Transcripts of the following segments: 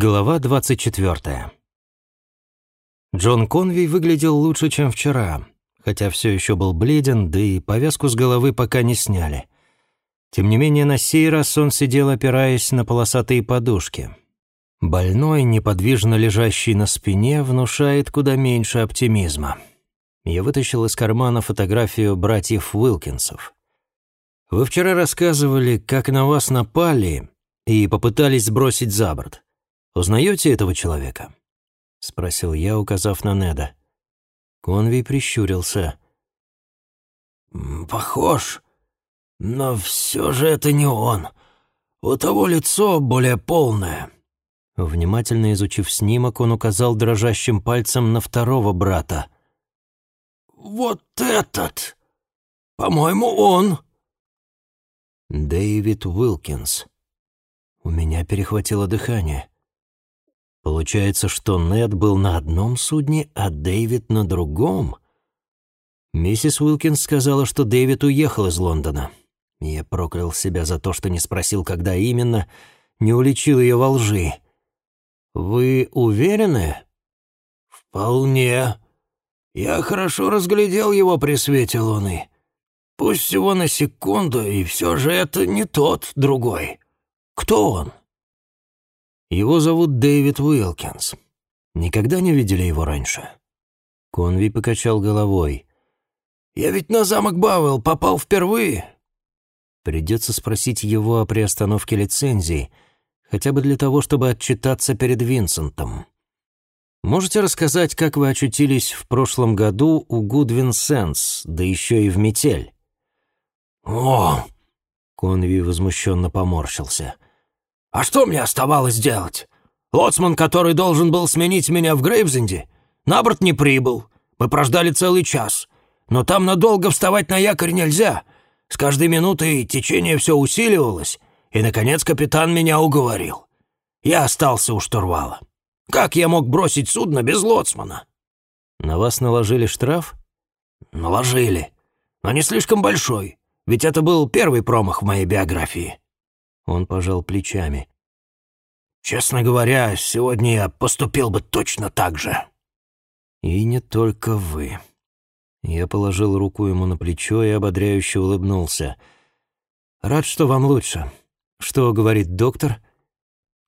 Глава 24. Джон Конвей выглядел лучше, чем вчера, хотя все еще был бледен, да и повязку с головы пока не сняли. Тем не менее, на сей раз он сидел, опираясь на полосатые подушки. Больной, неподвижно лежащий на спине, внушает куда меньше оптимизма. Я вытащил из кармана фотографию братьев Уилкинсов. «Вы вчера рассказывали, как на вас напали и попытались сбросить за борт». Узнаете этого человека?» — спросил я, указав на Неда. Конвей прищурился. «Похож, но все же это не он. У того лицо более полное». Внимательно изучив снимок, он указал дрожащим пальцем на второго брата. «Вот этот! По-моему, он!» Дэвид Уилкинс. У меня перехватило дыхание. Получается, что Нед был на одном судне, а Дэвид на другом? Миссис Уилкинс сказала, что Дэвид уехал из Лондона. Я проклял себя за то, что не спросил, когда именно, не уличил ее во лжи. «Вы уверены?» «Вполне. Я хорошо разглядел его при свете луны. Пусть всего на секунду, и все же это не тот другой. Кто он?» Его зовут Дэвид Уилкинс. Никогда не видели его раньше?» Конви покачал головой. «Я ведь на замок Бауэлл попал впервые». Придется спросить его о приостановке лицензии, хотя бы для того, чтобы отчитаться перед Винсентом. Можете рассказать, как вы очутились в прошлом году у Гудвин Сенс, да еще и в метель?» «О!» — Конви возмущенно поморщился — а что мне оставалось делать? Лоцман, который должен был сменить меня в Грейвзенде, на борт не прибыл. Мы прождали целый час. Но там надолго вставать на якорь нельзя. С каждой минутой течение все усиливалось, и, наконец, капитан меня уговорил. Я остался у штурвала. Как я мог бросить судно без лоцмана? На вас наложили штраф? Наложили. Но не слишком большой, ведь это был первый промах в моей биографии. Он пожал плечами. «Честно говоря, сегодня я поступил бы точно так же». «И не только вы». Я положил руку ему на плечо и ободряюще улыбнулся. «Рад, что вам лучше. Что говорит доктор?»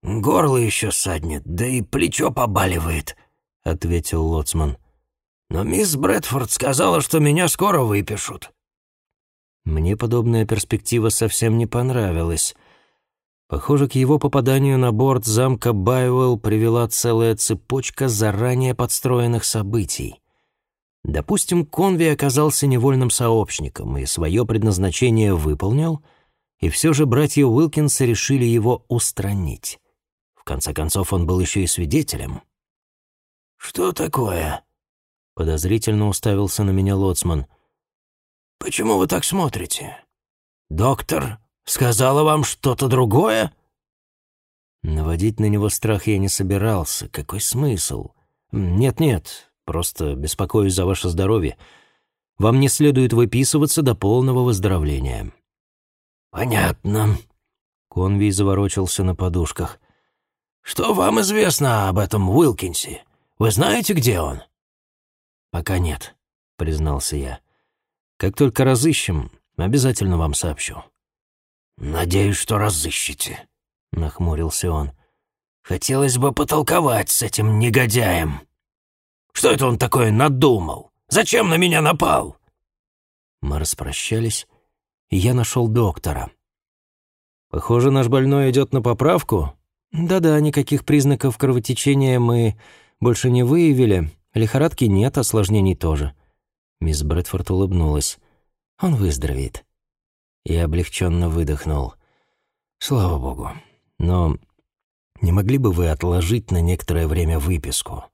«Горло еще саднет, да и плечо побаливает», — ответил Лоцман. «Но мисс Брэдфорд сказала, что меня скоро выпишут». Мне подобная перспектива совсем не понравилась — Похоже, к его попаданию на борт замка Байуэлл привела целая цепочка заранее подстроенных событий. Допустим, Конви оказался невольным сообщником и свое предназначение выполнил, и все же братья Уилкинса решили его устранить. В конце концов, он был еще и свидетелем. «Что такое?» — подозрительно уставился на меня Лоцман. «Почему вы так смотрите? Доктор Сказала вам что-то другое?» Наводить на него страх я не собирался. Какой смысл? Нет-нет, просто беспокоюсь за ваше здоровье. Вам не следует выписываться до полного выздоровления. Понятно. Конвей заворочился на подушках. Что вам известно об этом Уилкинсе? Вы знаете, где он? Пока нет, признался я. Как только разыщем, обязательно вам сообщу. «Надеюсь, что разыщете», — нахмурился он. «Хотелось бы потолковать с этим негодяем. Что это он такое надумал? Зачем на меня напал?» Мы распрощались, и я нашел доктора. «Похоже, наш больной идет на поправку?» «Да-да, никаких признаков кровотечения мы больше не выявили. Лихорадки нет, осложнений тоже». Мисс Брэдфорд улыбнулась. «Он выздоровеет». Я облегченно выдохнул. «Слава богу. Но не могли бы вы отложить на некоторое время выписку?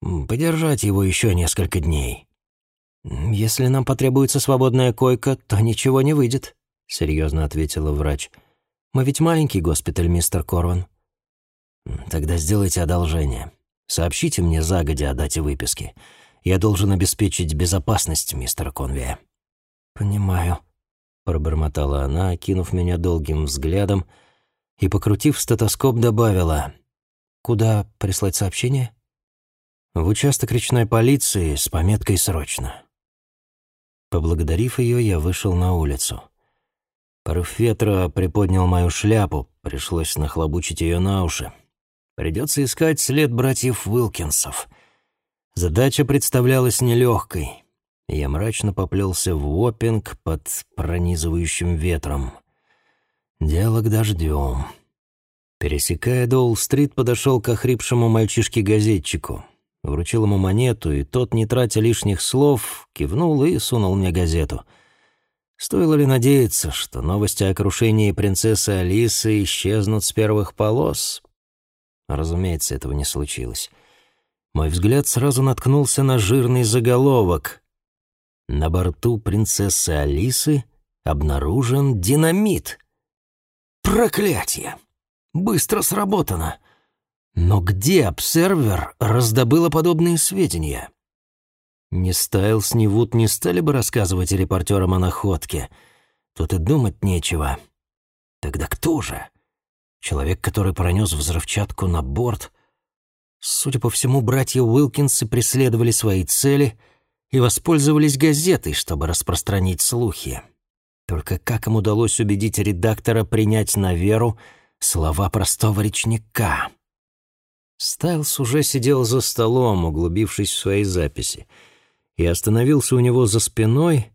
Подержать его еще несколько дней?» «Если нам потребуется свободная койка, то ничего не выйдет», — серьезно ответила врач. «Мы ведь маленький госпиталь, мистер Корван». «Тогда сделайте одолжение. Сообщите мне загодя о дате выписки. Я должен обеспечить безопасность мистера Конвея». «Понимаю», пробормотала она, окинув меня долгим взглядом и, покрутив стетоскоп, добавила. Куда прислать сообщение? В участок речной полиции с пометкой «Срочно». Поблагодарив ее, я вышел на улицу. Порыв ветра приподнял мою шляпу, пришлось нахлобучить ее на уши. Придется искать след братьев Уилкинсов. Задача представлялась нелегкой. Я мрачно поплелся в Уоппинг под пронизывающим ветром. Дело к дождем. Пересекая Доул-стрит, подошел к охрипшему мальчишке-газетчику. Вручил ему монету, и тот, не тратя лишних слов, кивнул и сунул мне газету. Стоило ли надеяться, что новости о крушении принцессы Алисы исчезнут с первых полос? Разумеется, этого не случилось. Мой взгляд сразу наткнулся на жирный заголовок. На борту принцессы Алисы обнаружен динамит. Проклятие! Быстро сработано. Но где обсервер раздобыла подобные сведения? Не Стайлс, ни Вуд не стали бы рассказывать репортерам о находке. Тут и думать нечего. Тогда кто же? Человек, который пронес взрывчатку на борт? Судя по всему, братья Уилкинсы преследовали свои цели и воспользовались газетой, чтобы распространить слухи. Только как им удалось убедить редактора принять на веру слова простого речника? Стайлс уже сидел за столом, углубившись в свои записи, и остановился у него за спиной,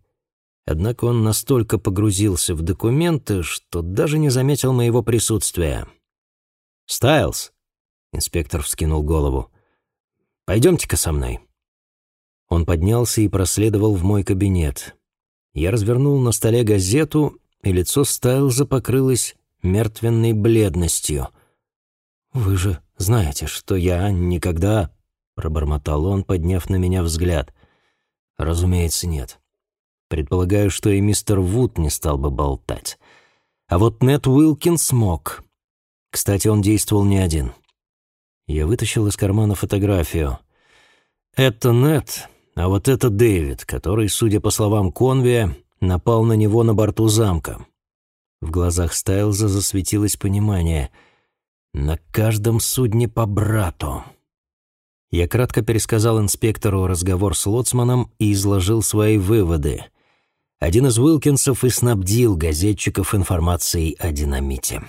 однако он настолько погрузился в документы, что даже не заметил моего присутствия. «Стайлс!» — инспектор вскинул голову. «Пойдемте-ка со мной». Он поднялся и проследовал в мой кабинет. Я развернул на столе газету, и лицо Стайлза покрылось мертвенной бледностью. «Вы же знаете, что я никогда...» — пробормотал он, подняв на меня взгляд. «Разумеется, нет. Предполагаю, что и мистер Вуд не стал бы болтать. А вот Нет Уилкин смог. Кстати, он действовал не один. Я вытащил из кармана фотографию. Это Нет, а вот это Дэвид, который, судя по словам Конвия, напал на него на борту замка. В глазах Стайлза засветилось понимание. «На каждом судне по брату». Я кратко пересказал инспектору разговор с лоцманом и изложил свои выводы. Один из Уилкинсов и снабдил газетчиков информацией о динамите.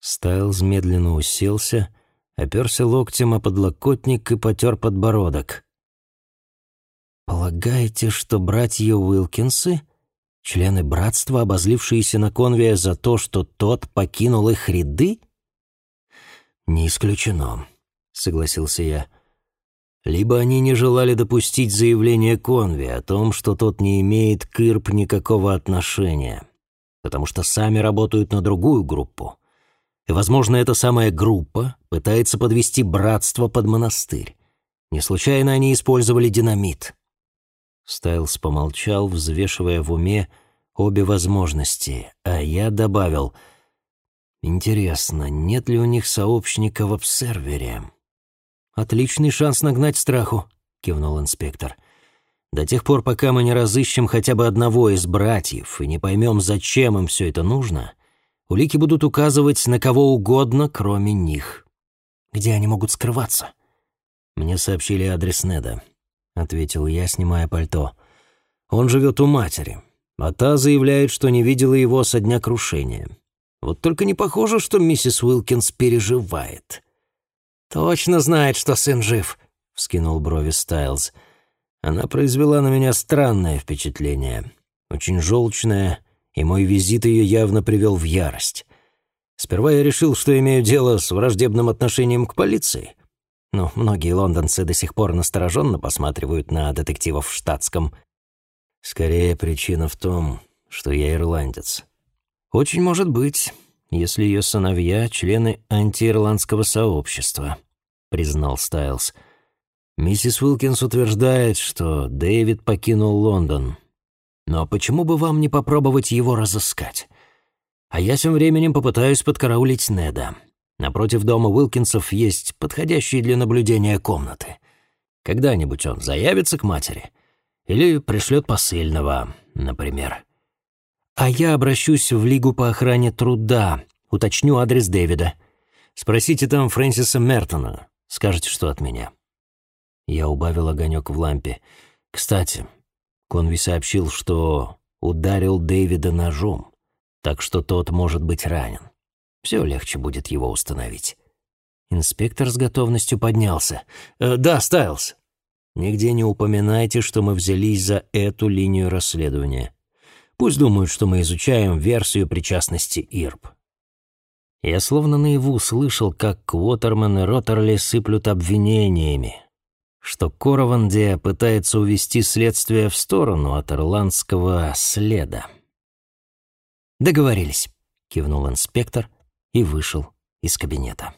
Стайлз медленно уселся, оперся локтем о подлокотник и потер подбородок. «Полагаете, что братья Уилкинсы — члены братства, обозлившиеся на конвия за то, что тот покинул их ряды?» «Не исключено», — согласился я. «Либо они не желали допустить заявление Конви о том, что тот не имеет к Ирп никакого отношения, потому что сами работают на другую группу. И, возможно, эта самая группа пытается подвести братство под монастырь. Не случайно они использовали динамит». Стайлс помолчал, взвешивая в уме обе возможности, а я добавил «Интересно, нет ли у них сообщника в обсервере?» «Отличный шанс нагнать страху», — кивнул инспектор. «До тех пор, пока мы не разыщем хотя бы одного из братьев и не поймем, зачем им все это нужно, улики будут указывать на кого угодно, кроме них. Где они могут скрываться?» Мне сообщили адрес Неда. — ответил я, снимая пальто. «Он живет у матери, а та заявляет, что не видела его со дня крушения. Вот только не похоже, что миссис Уилкинс переживает». «Точно знает, что сын жив», — вскинул брови Стайлз. Она произвела на меня странное впечатление, очень желчное, и мой визит ее явно привел в ярость. Сперва я решил, что имею дело с враждебным отношением к полиции — ну, многие лондонцы до сих пор настороженно посматривают на детективов в штатском. Скорее, причина в том, что я ирландец. Очень может быть, если ее сыновья — члены антиирландского сообщества, признал Стайлз. Миссис Уилкинс утверждает, что Дэвид покинул Лондон. Но почему бы вам не попробовать его разыскать? А я тем временем попытаюсь подкараулить Неда. Напротив дома Уилкинсов есть подходящие для наблюдения комнаты. Когда-нибудь он заявится к матери или пришлет посыльного, например. А я обращусь в Лигу по охране труда, уточню адрес Дэвида. Спросите там Фрэнсиса Мертона. Скажете, что от меня». Я убавил огонек в лампе. «Кстати, Конви сообщил, что ударил Дэвида ножом, так что тот может быть ранен. Все легче будет его установить». Инспектор с готовностью поднялся. «Э, «Да, Стайлз. Нигде не упоминайте, что мы взялись за эту линию расследования. Пусть думают, что мы изучаем версию причастности Ирб. Я словно наяву слышал, как Квотерман и Роттерли сыплют обвинениями, что Корованде пытается увести следствие в сторону от ирландского следа. «Договорились», — кивнул инспектор и вышел из кабинета.